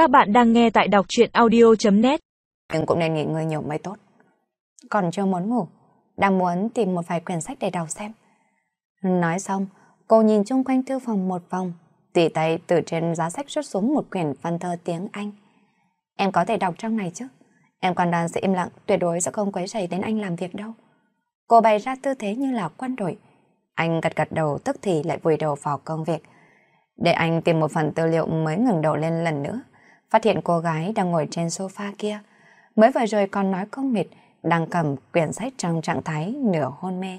Các bạn đang nghe tại đọc chuyện audio.net Nhưng cũng nên nghỉ ngơi nhiều mới tốt. Còn chưa muốn ngủ, đang muốn tìm một vài quyển sách để đọc xem. Nói xong, cô nhìn chung quanh thư phòng một vòng, tỉ tay từ trên giá sách rút xuống một quyển văn thơ tiếng Anh. Em có thể đọc trong này chứ? Em còn đang sẽ im lặng, tuyệt đối sẽ không quấy rầy đến anh làm việc đâu. Cô bày ra tư thế như là quân đội. Anh gật gật đầu tức thì lại vùi đầu vào công việc. Để anh tìm một phần tư liệu mới ngừng đầu lên lần nữa. Phát hiện cô gái đang ngồi trên sofa kia. Mới vừa rồi còn nói không mệt, đang cầm quyển sách trong trạng thái nửa hôn mê.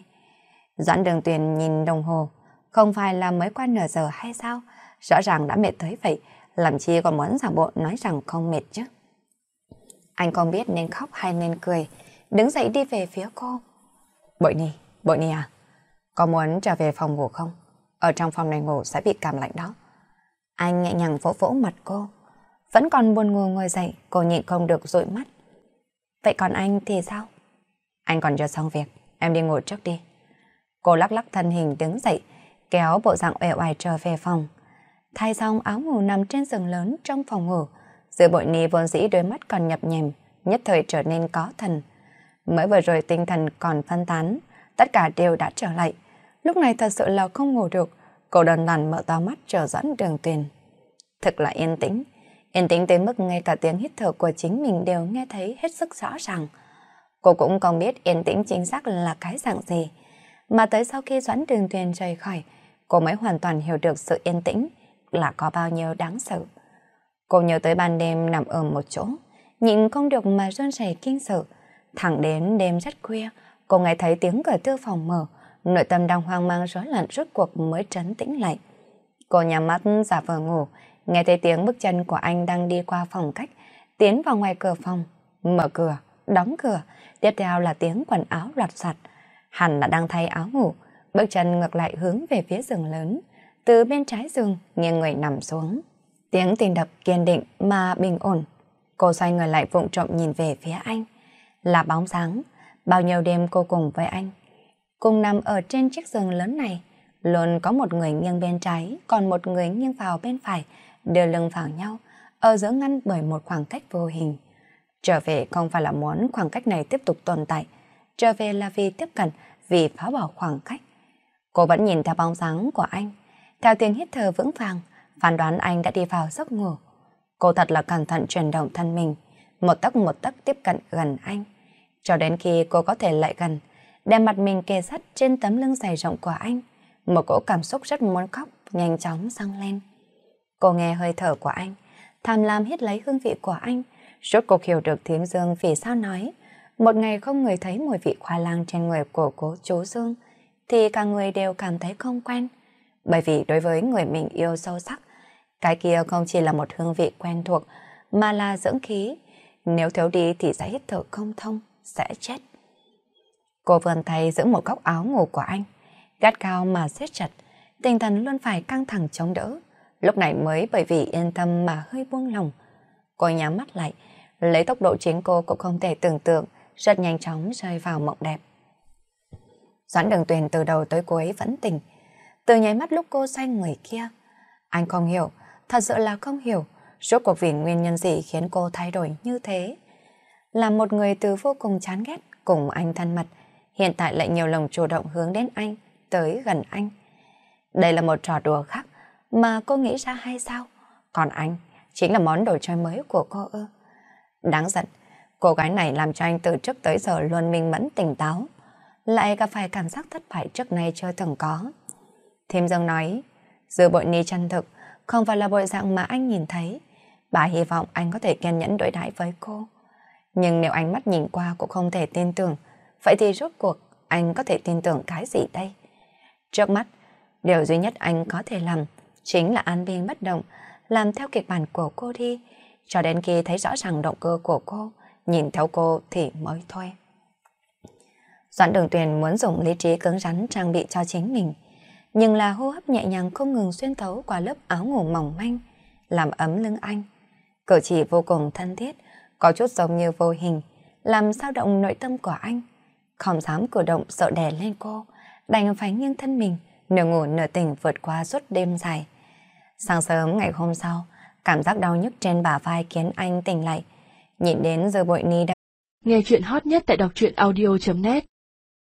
Doãn đường tuyền nhìn đồng hồ, không phải là mới qua nửa giờ hay sao? Rõ ràng đã mệt tới vậy, làm chi còn muốn giả bộ nói rằng không mệt chứ. Anh không biết nên khóc hay nên cười, đứng dậy đi về phía cô. Bội Nhi, Bội Nhi à, có muốn trở về phòng ngủ không? Ở trong phòng này ngủ sẽ bị cảm lạnh đó. Anh nhẹ nhàng vỗ vỗ mặt cô. Vẫn còn buồn ngủ ngồi dậy, cô nhịn không được dụi mắt. Vậy còn anh thì sao? Anh còn chưa xong việc, em đi ngủ trước đi. Cô lắc lắc thân hình đứng dậy, kéo bộ dạng uể oải trở về phòng. Thay xong áo ngủ nằm trên giường lớn trong phòng ngủ, giữa bội ni vốn dĩ đôi mắt còn nhập nhèm, nhất thời trở nên có thần. Mới vừa rồi tinh thần còn phân tán, tất cả đều đã trở lại. Lúc này thật sự là không ngủ được, cô đơn đàn mở to mắt chờ dẫn đường tuyền. Thật là yên tĩnh, yên tĩnh tới mức ngay cả tiếng hít thở của chính mình đều nghe thấy hết sức rõ ràng. Cô cũng không biết yên tĩnh chính xác là cái dạng gì. Mà tới sau khi Doãn Đường Tuyền rời khỏi, cô mới hoàn toàn hiểu được sự yên tĩnh là có bao nhiêu đáng sợ. Cô nhớ tới ban đêm nằm ở một chỗ, nhịn không được mà run rẩy kinh sợ. Thẳng đến đêm rất khuya, cô nghe thấy tiếng cửa thư phòng mở, nội tâm đang hoang mang rối loạn rốt cuộc mới trấn tĩnh lại. Cô nhắm mắt giả vờ ngủ, nghe thấy tiếng bước chân của anh đang đi qua phòng cách, tiến vào ngoài cửa phòng, mở cửa, đóng cửa, tiếp theo là tiếng quần áo loạt soạt. Hẳn là đang thay áo ngủ, bước chân ngược lại hướng về phía giường lớn, từ bên trái giường nghiêng người nằm xuống. Tiếng tim đập kiên định mà bình ổn. Cô xoay người lại vụng trộm nhìn về phía anh. Là bóng sáng, bao nhiêu đêm cô cùng với anh. Cùng nằm ở trên chiếc giường lớn này, luôn có một người nghiêng bên trái, còn một người nghiêng vào bên phải, đưa lưng vào nhau, ở giữa ngăn bởi một khoảng cách vô hình. Trở về không phải là muốn khoảng cách này tiếp tục tồn tại, trở về là vì tiếp cận, vì phá bỏ khoảng cách. Cô vẫn nhìn theo bóng dáng của anh, theo tiếng hít thở vững vàng, phán đoán anh đã đi vào giấc ngủ. Cô thật là cẩn thận chuyển động thân mình, một tấc một tấc tiếp cận gần anh. Cho đến khi cô có thể lại gần, đem mặt mình kề sát trên tấm lưng dày rộng của anh, một cỗ cảm xúc rất muốn khóc nhanh chóng sang lên. Cô nghe hơi thở của anh, tham lam hít lấy hương vị của anh, rốt cuộc hiểu được thím Dương vì sao nói một ngày không người thấy mùi vị khoai lang trên người của cố chú Dương, thì cả người đều cảm thấy không quen. Bởi vì đối với người mình yêu sâu sắc, cái kia không chỉ là một hương vị quen thuộc, mà là dưỡng khí. Nếu thiếu đi thì sẽ hít thở không thông, sẽ chết. Cô vươn tay giữ một góc áo ngủ của anh, gắt cao mà siết chặt, tinh thần luôn phải căng thẳng chống đỡ. Lúc này mới bởi vì yên tâm mà hơi buông lòng. Cô nhắm mắt lại, lấy tốc độ chính cô cũng không thể tưởng tượng, rất nhanh chóng rơi vào mộng đẹp. Doãn đường tuyền từ đầu tới cuối vẫn tỉnh. Từ nháy mắt lúc cô xoay người kia. Anh không hiểu, thật sự là không hiểu, rốt cuộc vì nguyên nhân gì khiến cô thay đổi như thế. Là một người từ vô cùng chán ghét, cùng anh thân mật, hiện tại lại nhiều lòng chủ động hướng đến anh, tới gần anh. Đây là một trò đùa khác mà cô nghĩ ra hay sao? Còn anh, chính là món đồ chơi mới của cô ư. Đáng giận, cô gái này làm cho anh từ trước tới giờ luôn minh mẫn tỉnh táo, lại gặp phải cảm giác thất bại trước nay chưa từng có. Thêm Dương nói, dư bội ni chân thực, không phải là bội dạng mà anh nhìn thấy. Bà hy vọng anh có thể kiên nhẫn đối đãi với cô. Nhưng nếu ánh mắt nhìn qua cũng không thể tin tưởng, vậy thì rốt cuộc anh có thể tin tưởng cái gì đây? Trước mắt, điều duy nhất anh có thể làm chính là an bình bất động, làm theo kịch bản của cô đi, cho đến khi thấy rõ ràng động cơ của cô, nhìn theo cô thì mới thôi. Doãn đường tuyền muốn dùng lý trí cứng rắn trang bị cho chính mình, nhưng là hô hấp nhẹ nhàng không ngừng xuyên thấu qua lớp áo ngủ mỏng manh, làm ấm lưng anh. Cử chỉ vô cùng thân thiết, có chút giống như vô hình, làm sao động nội tâm của anh. Không dám cử động sợ đè lên cô, đành phải nghiêng thân mình, nửa ngủ nửa tỉnh vượt qua suốt đêm dài. Sáng sớm ngày hôm sau, cảm giác đau nhức trên bả vai khiến anh tỉnh lại. Nhìn đến giờ bội ni đã... Nghe chuyện hot nhất tại đọc truyện audio.net